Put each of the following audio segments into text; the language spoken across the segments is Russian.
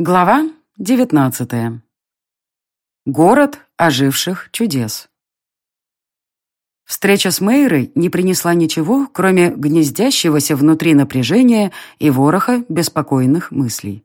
Глава девятнадцатая. Город оживших чудес. Встреча с Мейрой не принесла ничего, кроме гнездящегося внутри напряжения и вороха беспокойных мыслей.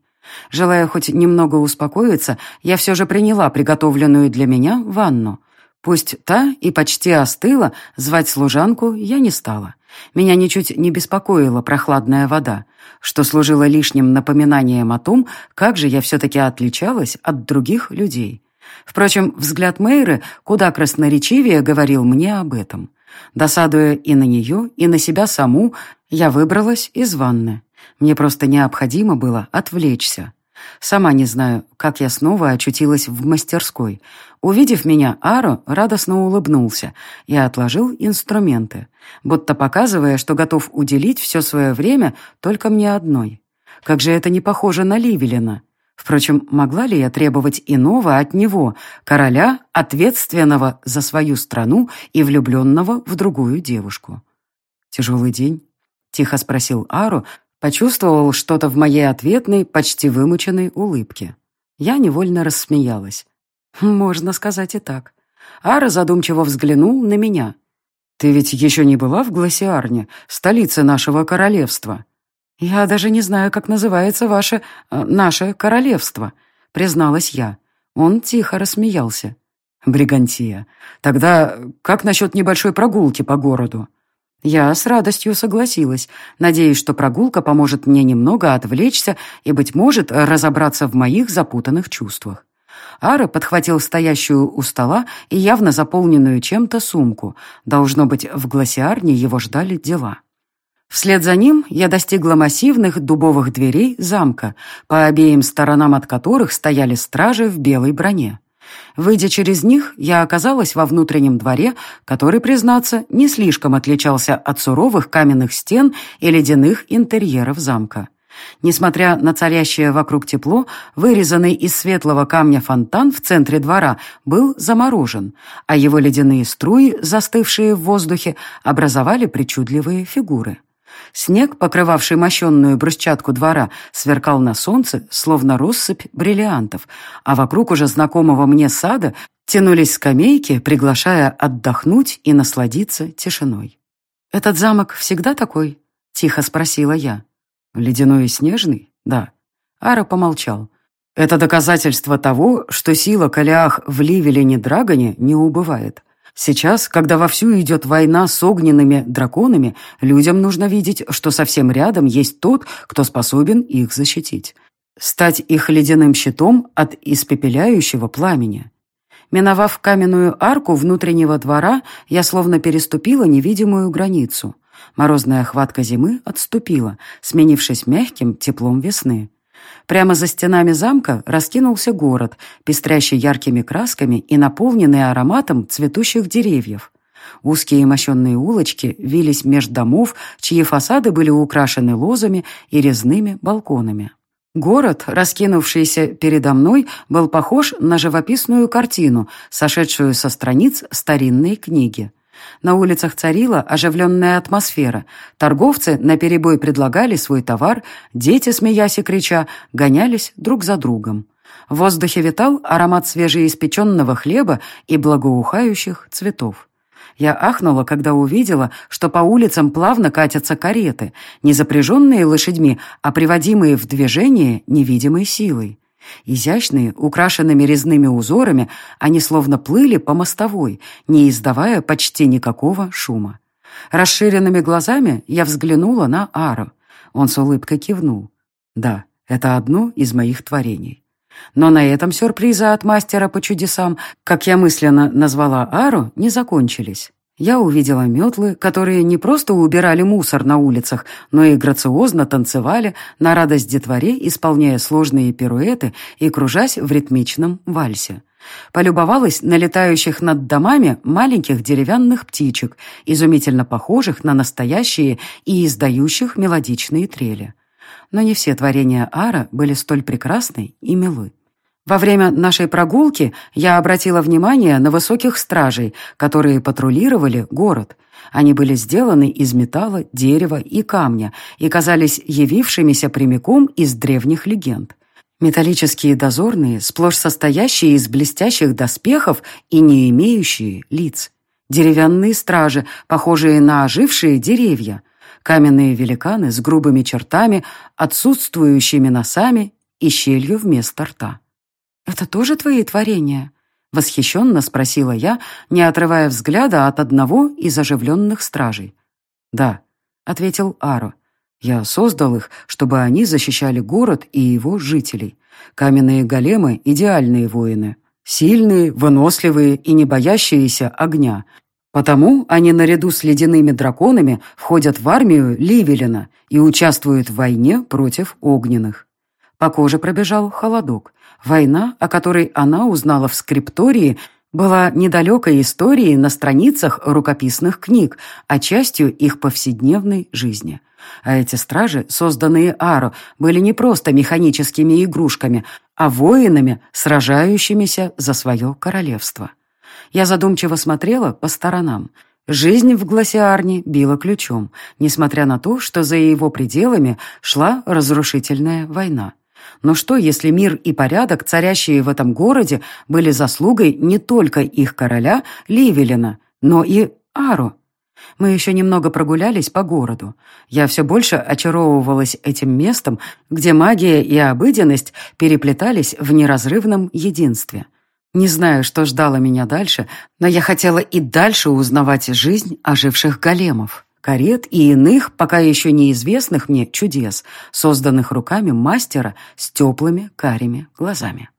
Желая хоть немного успокоиться, я все же приняла приготовленную для меня ванну. Пусть та и почти остыла, звать служанку я не стала. Меня ничуть не беспокоила прохладная вода, что служило лишним напоминанием о том, как же я все-таки отличалась от других людей. Впрочем, взгляд Мейры куда красноречивее говорил мне об этом. Досадуя и на нее, и на себя саму, я выбралась из ванны. Мне просто необходимо было отвлечься. Сама не знаю, как я снова очутилась в мастерской. Увидев меня, Аро радостно улыбнулся и отложил инструменты, будто показывая, что готов уделить все свое время только мне одной. Как же это не похоже на Ливелина. Впрочем, могла ли я требовать иного от него, короля, ответственного за свою страну и влюбленного в другую девушку? «Тяжелый день?» — тихо спросил Ару, Почувствовал что-то в моей ответной, почти вымученной улыбке. Я невольно рассмеялась. Можно сказать и так. Ара задумчиво взглянул на меня. «Ты ведь еще не была в Гласиарне, столице нашего королевства?» «Я даже не знаю, как называется ваше... Э, наше королевство», — призналась я. Он тихо рассмеялся. «Бригантия. Тогда как насчет небольшой прогулки по городу?» Я с радостью согласилась, надеясь, что прогулка поможет мне немного отвлечься и, быть может, разобраться в моих запутанных чувствах. Ара подхватил стоящую у стола и явно заполненную чем-то сумку. Должно быть, в гласиарне его ждали дела. Вслед за ним я достигла массивных дубовых дверей замка, по обеим сторонам от которых стояли стражи в белой броне. Выйдя через них, я оказалась во внутреннем дворе, который, признаться, не слишком отличался от суровых каменных стен и ледяных интерьеров замка. Несмотря на царящее вокруг тепло, вырезанный из светлого камня фонтан в центре двора был заморожен, а его ледяные струи, застывшие в воздухе, образовали причудливые фигуры. Снег, покрывавший мощенную брусчатку двора, сверкал на солнце, словно россыпь бриллиантов, а вокруг уже знакомого мне сада тянулись скамейки, приглашая отдохнуть и насладиться тишиной. «Этот замок всегда такой?» — тихо спросила я. «Ледяной и снежный? Да». Ара помолчал. «Это доказательство того, что сила Калиах в Ливелине Драгоне не убывает. Сейчас, когда вовсю идет война с огненными драконами, людям нужно видеть, что совсем рядом есть тот, кто способен их защитить. Стать их ледяным щитом от испепеляющего пламени. Миновав каменную арку внутреннего двора, я словно переступила невидимую границу. Морозная хватка зимы отступила, сменившись мягким теплом весны. Прямо за стенами замка раскинулся город, пестрящий яркими красками и наполненный ароматом цветущих деревьев. Узкие мощенные улочки вились меж домов, чьи фасады были украшены лозами и резными балконами. Город, раскинувшийся передо мной, был похож на живописную картину, сошедшую со страниц старинной книги. На улицах царила оживленная атмосфера. Торговцы наперебой предлагали свой товар, дети, смеясь и крича, гонялись друг за другом. В воздухе витал аромат свежеиспеченного хлеба и благоухающих цветов. Я ахнула, когда увидела, что по улицам плавно катятся кареты, не запряженные лошадьми, а приводимые в движение невидимой силой. Изящные, украшенными резными узорами, они словно плыли по мостовой, не издавая почти никакого шума. Расширенными глазами я взглянула на Ару. Он с улыбкой кивнул. Да, это одно из моих творений. Но на этом сюрпризы от мастера по чудесам, как я мысленно назвала Ару, не закончились. Я увидела метлы, которые не просто убирали мусор на улицах, но и грациозно танцевали на радость детворе, исполняя сложные пируэты и кружась в ритмичном вальсе. Полюбовалась на летающих над домами маленьких деревянных птичек, изумительно похожих на настоящие и издающих мелодичные трели. Но не все творения Ара были столь прекрасны и милы. Во время нашей прогулки я обратила внимание на высоких стражей, которые патрулировали город. Они были сделаны из металла, дерева и камня и казались явившимися прямиком из древних легенд. Металлические дозорные, сплошь состоящие из блестящих доспехов и не имеющие лиц. Деревянные стражи, похожие на ожившие деревья. Каменные великаны с грубыми чертами, отсутствующими носами и щелью вместо рта. «Это тоже твои творения?» Восхищенно спросила я, не отрывая взгляда от одного из оживленных стражей. «Да», — ответил Аро. «Я создал их, чтобы они защищали город и его жителей. Каменные големы — идеальные воины. Сильные, выносливые и не боящиеся огня. Потому они наряду с ледяными драконами входят в армию Ливелина и участвуют в войне против огненных. По коже пробежал холодок. Война, о которой она узнала в скриптории, была недалекой историей на страницах рукописных книг, а частью их повседневной жизни. А эти стражи, созданные Аро, были не просто механическими игрушками, а воинами, сражающимися за свое королевство. Я задумчиво смотрела по сторонам. Жизнь в Гласиарне била ключом, несмотря на то, что за его пределами шла разрушительная война. Но что, если мир и порядок, царящие в этом городе, были заслугой не только их короля Ливелина, но и Ару? Мы еще немного прогулялись по городу. Я все больше очаровывалась этим местом, где магия и обыденность переплетались в неразрывном единстве. Не знаю, что ждало меня дальше, но я хотела и дальше узнавать жизнь оживших големов карет и иных, пока еще неизвестных мне чудес, созданных руками мастера с теплыми карими глазами.